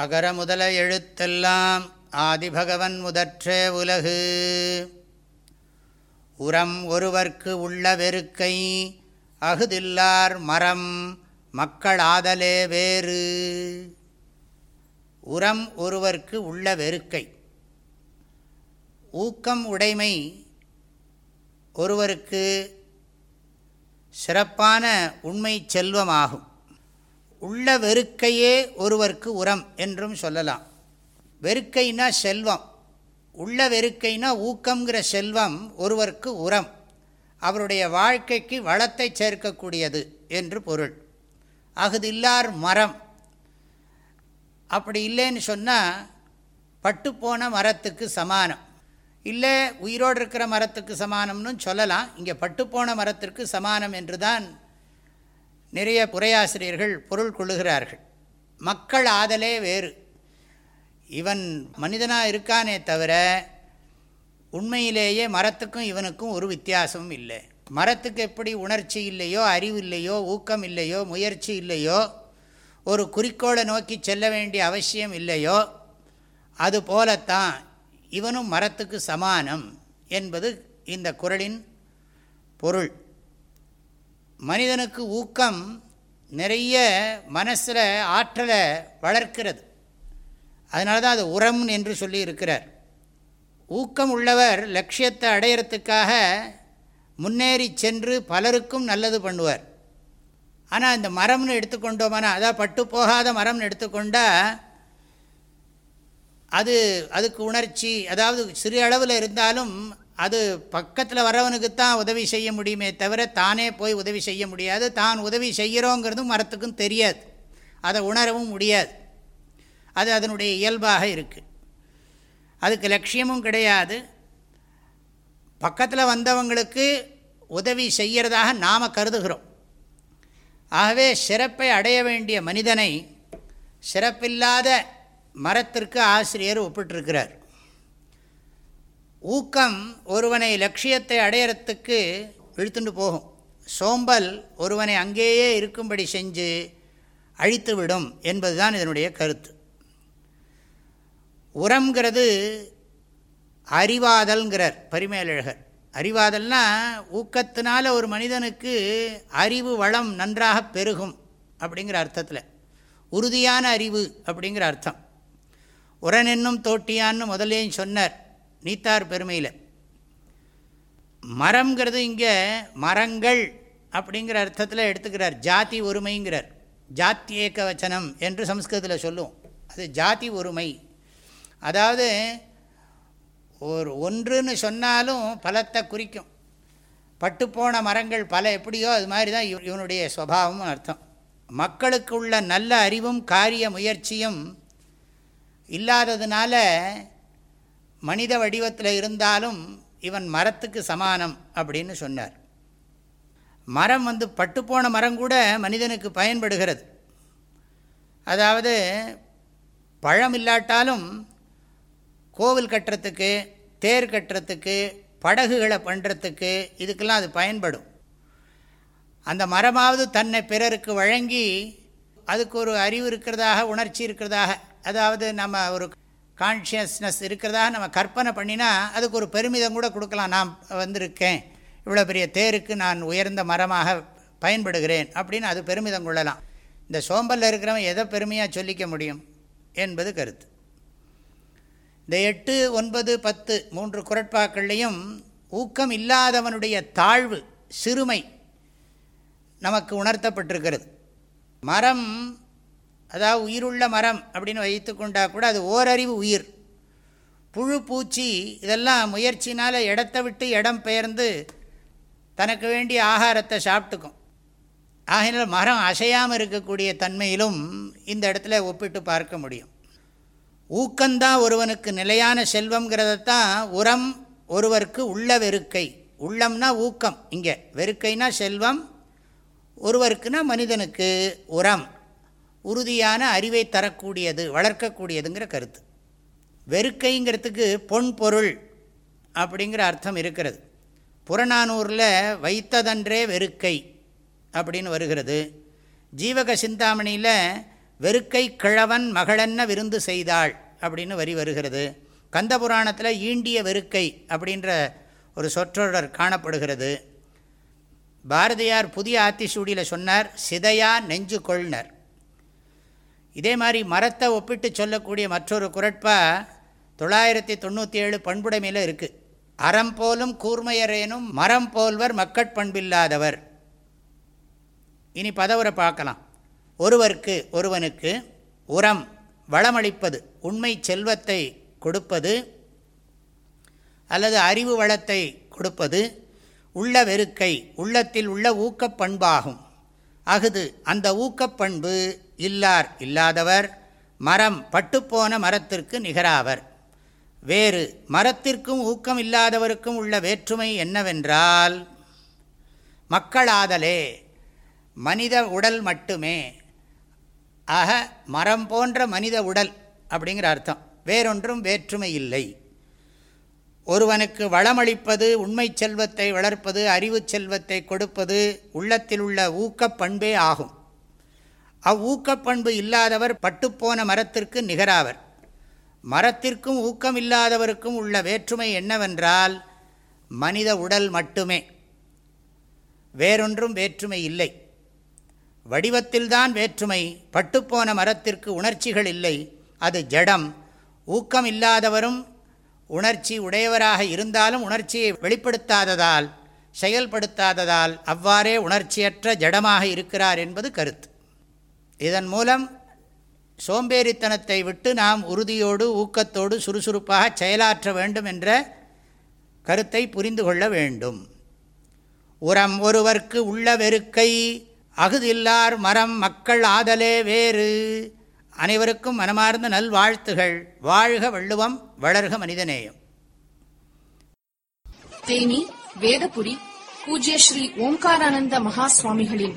அகர முதல எழுத்தெல்லாம் ஆதிபகவன் முதற்றே உலகு. உரம் ஒருவர்க்கு உள்ள வெறுக்கை அகுதில்லார் மரம் மக்களாதலே வேறு. உரம் ஒருவர்க்கு உள்ள வெறுக்கை. ஊக்கம் உடைமை ஒருவருக்கு சிறப்பான உண்மை செல்வமாகும். உள்ள வெறுக்கையே ஒருவருக்கு உரம் என்றும் சொல்லலாம். வெறுக்கைனா செல்வம். உள்ள வெறுக்கைனா ஊக்கங்கிற செல்வம் ஒருவருக்கு உரம். அவருடைய வாழ்க்கைக்கு வளத்தை சேர்க்கக்கூடியது என்று பொருள். அகுதில்லார் மரம். அப்படி இல்லைன்னு சொன்னால் பட்டுப்போன மரத்துக்கு சமானம். இல்லை உயிரோடு இருக்கிற மரத்துக்கு சமானம்னு சொல்லலாம். இங்கே பட்டுப்போன மரத்திற்கு சமானம் என்று தான் நிறைய புரையாசிரியர்கள் பொருள் கொள்ளுகிறார்கள். மக்கள் ஆதலே வேறு. இவன் மனிதனாக இருக்கானே தவிர உண்மையிலேயே மரத்துக்கும் இவனுக்கும் ஒரு வித்தியாசமும் இல்லை. மரத்துக்கு எப்படி உணர்ச்சி இல்லையோ அறிவு இல்லையோ ஊக்கம் இல்லையோ முயற்சி இல்லையோ ஒரு குறிக்கோளை நோக்கி செல்ல வேண்டிய அவசியம் இல்லையோ அது போலத்தான் இவனும் மரத்துக்கு சமானம் என்பது இந்த குரலின் பொருள். மனிதனுக்கு ஊக்கம் நிறைய மனசில் ஆற்றலை வளர்க்கிறது. அதனால தான் அது உரம் என்று சொல்லி இருக்கிறார். ஊக்கம் உள்ளவர் லட்சியத்தை அடையிறதுக்காக முன்னேறி சென்று பலருக்கும் நல்லது பண்ணுவார். ஆனால் இந்த மரம்னு எடுத்துக்கொண்டோமானா அதாவது பட்டு போகாத மரம்னு எடுத்துக்கொண்டால் அது அதுக்கு உணர்ச்சி அதாவது சிறு அளவில் இருந்தாலும் அது பக்கத்தில் வரவனுக்குத்தான் உதவி செய்ய முடியுமே தவிர தானே போய் உதவி செய்ய முடியாது. தான் உதவி செய்கிறோங்கிறதும் மரத்துக்கும் தெரியாது. அதை உணரவும் முடியாது. அது அதனுடைய இயல்பாக இருக்குது அதுக்கு லட்சியமும் கிடையாது. பக்கத்தில் வந்தவங்களுக்கு உதவி செய்கிறதாக நாம் கருதுகிறோம். ஆகவே சிறப்பை அடைய வேண்டிய மனிதனை சிறப்பில்லாத மரத்திற்கு ஆசிரியர் ஒப்பிட்டிருக்கிறார். ஊக்கம் ஒருவனை லட்சியத்தை அடையறத்துக்கு இழுத்துண்டு போகும். சோம்பல் ஒருவனை அங்கேயே இருக்கும்படி செஞ்சு அழித்துவிடும் என்பதுதான் இதனுடைய கருத்து. உரம்ங்கிறது அறிவாதல்ங்கிறார் பரிமேலழகர். அறிவாதல்னால் ஊக்கத்தினால ஒரு மனிதனுக்கு அறிவு வளம் நன்றாக பெருகும் அப்படிங்கிற அர்த்தத்தில். உறுதியான அறிவு அப்படிங்கிற அர்த்தம். உரன் என்னும் தோட்டியான்னு முதலேயும் சொன்னார். நீத்தார் பெருமையில். மரம்ங்கிறது இங்கே மரங்கள் அப்படிங்கிற அர்த்தத்தில் எடுத்துக்கிறார். ஜாதி ஒருமைங்கிறார். ஜாத்தி ஏக்க வச்சனம் என்று சம்ஸ்கிருதத்தில் சொல்லுவோம். அது ஜாதி ஒருமை. அதாவது ஒரு ஒன்றுன்னு சொன்னாலும் பலத்தை குறிக்கும். பட்டுப்போன மரங்கள் பல எப்படியோ அது மாதிரி தான் இவனுடைய சுவாவமும் அர்த்தம். மக்களுக்கு உள்ள நல்ல அறிவும் காரிய முயற்சியும் இல்லாததுனால மனித வடிவத்தில் இருந்தாலும் இவன் மரத்துக்கு சமானம் அப்படின்னு சொன்னார். மரம் வந்து பட்டுப்போன மரம் கூட மனிதனுக்கு பயன்படுகிறது. அதாவது பழம் இல்லாட்டாலும் கோவில் கட்டுறதுக்கு தேர் கட்டுறதுக்கு படகுகளை பண்ணுறதுக்கு இதுக்கெல்லாம் அது பயன்படும். அந்த மரமாவது தன்னை பிறருக்கு வழங்கி அதுக்கு ஒரு அறிவு இருக்கிறதாக உணர்ச்சி இருக்கிறதாக அதாவது நம்ம ஒரு கான்ஷியஸ்னஸ் இருக்கிறதாக நம்ம கற்பனை பண்ணினா அதுக்கு ஒரு பெருமிதம் கூட கொடுக்கலாம். நான் வந்திருக்கேன். இவ்வளோ பெரிய தேருக்கு நான் உயர்ந்த மரமாக பயன்படுகிறேன் அப்படின்னு அது பெருமிதம் கொள்ளலாம். இந்த சோம்பலில் இருக்கிறவன் எதை பெருமையாக சொல்லிக்க முடியும் என்பது கருத்து. இந்த எட்டு ஒன்பது பத்து மூன்று குரட்பாக்கள்லேயும் ஊக்கம் இல்லாதவனுடைய தாழ்வு சிறுமை நமக்கு உணர்த்தப்பட்டிருக்கிறது. மரம் அதாவது உயிருள்ள மரம் அப்படின்னு வைத்து கொண்டா கூட அது ஓரறிவு உயிர். புழு பூச்சி இதெல்லாம் முயற்சினால் இடத்த விட்டு இடம் பெயர்ந்து தனக்கு வேண்டிய ஆகாரத்தை சாப்பிட்டுக்கும். ஆகினால் மரம் அசையாமல் இருக்கக்கூடிய தன்மையிலும் இந்த இடத்துல ஒப்பிட்டு பார்க்க முடியும். ஊக்கந்தான் ஒருவனுக்கு நிலையான செல்வங்கிறதத்தான் உரம் ஒருவருக்கு உள்ள வெறுக்கை. உள்ளம்னா ஊக்கம். இங்கே வெறுக்கைனா செல்வம் ஒருவருக்குனா மனிதனுக்கு உரம். உறுதியான அறிவை தரக்கூடியது வளர்க்கக்கூடியதுங்கிற கருத்து. வெறுக்கைங்கிறதுக்கு பொன் பொருள் அப்படிங்கிற அர்த்தம் இருக்கிறது. புறநானூரில் வைத்ததன்றே வெறுக்கை அப்படின்னு வருகிறது. ஜீவக சிந்தாமணியில் வெறுக்கை கிழவன் மகளென்ன விருந்து செய்தாள் அப்படின்னு வரி வருகிறது. கந்த புராணத்தில் ஈண்டிய வெறுக்கை அப்படின்ற ஒரு சொற்றொடர் காணப்படுகிறது. பாரதியார் புதிய ஆத்திசூடியில் சொன்னார் சிதையா நெஞ்சு கொள்னர் இதே மாதிரி மரத்தை ஒப்பிட்டு சொல்லக்கூடிய மற்றொரு குரட்பா தொள்ளாயிரத்தி தொண்ணூற்றி ஏழு பண்புடைமையில் இருக்குது அறம் போலும் கூர்மையரேனும் மரம் போல்வர் மக்கட்பண்பில்லாதவர் இனி பதவரை பார்க்கலாம். ஒருவருக்கு ஒருவனுக்கு உரம் வளமளிப்பது உண்மை செல்வத்தை கொடுப்பது அல்லது அறிவு வளத்தை கொடுப்பது உள்ள வெறுக்கை உள்ளத்தில் உள்ள ஊக்கப்பண்பாகும் அகுது அந்த ஊக்கப்பண்பு இல்லார் இல்லாதவர் மரம் பட்டுப்போன மரத்திற்கு நிகராவர். வேறு மரத்திற்கும் ஊக்கம் இல்லாதவருக்கும் உள்ள வேற்றுமை என்னவென்றால் மக்களாதலே மனித உடல் மட்டுமே. ஆக மரம் போன்ற மனித உடல் அப்படிங்கிற அர்த்தம். வேறொன்றும் வேற்றுமை இல்லை. ஒருவனுக்கு வளமளிப்பது உண்மை செல்வத்தை வளர்ப்பது அறிவு செல்வத்தை கொடுப்பது உள்ளத்தில் உள்ள ஊக்கப்பண்பே ஆகும். அவ்வூக்கப்பண்பு இல்லாதவர் பட்டுப்போன மரத்திற்கு நிகராவர். மரத்திற்கும் ஊக்கம் இல்லாதவருக்கும் உள்ள வேற்றுமை என்னவென்றால் மனித உடல் மட்டுமே. வேறொன்றும் வேற்றுமை இல்லை. வடிவத்தில்தான் வேற்றுமை பட்டுப்போன மரத்திற்கு உணர்ச்சிகள் இல்லை. அது ஜடம். ஊக்கம் இல்லாதவரும் உணர்ச்சி உடையவராக இருந்தாலும் உணர்ச்சியை வெளிப்படுத்தாததால் செயல்படுத்தாததால் அவ்வாறே உணர்ச்சியற்ற ஜடமாக இருக்கிறார் என்பது கருத்து. இதன் மூலம் சோம்பேறித்தனத்தை விட்டு நாம் உறுதியோடு ஊக்கத்தோடு சுறுசுறுப்பாக செயலாற்ற வேண்டும் என்ற கருத்தை புரிந்து கொள்ள வேண்டும். உரம் ஒருவர்க்கு உள்ள வெறுக்கை அகுதில்லார் மரம் மக்கள் ஆதலே வேறு. அனைவருக்கும் மனமார்ந்த நல்வாழ்த்துகள். வாழ்க வள்ளுவம் வளர்க மனிதநேயம். தேனி வேதபுரி பூஜ்ய ஸ்ரீ ஓம்காரானந்த மகா சுவாமிகளின்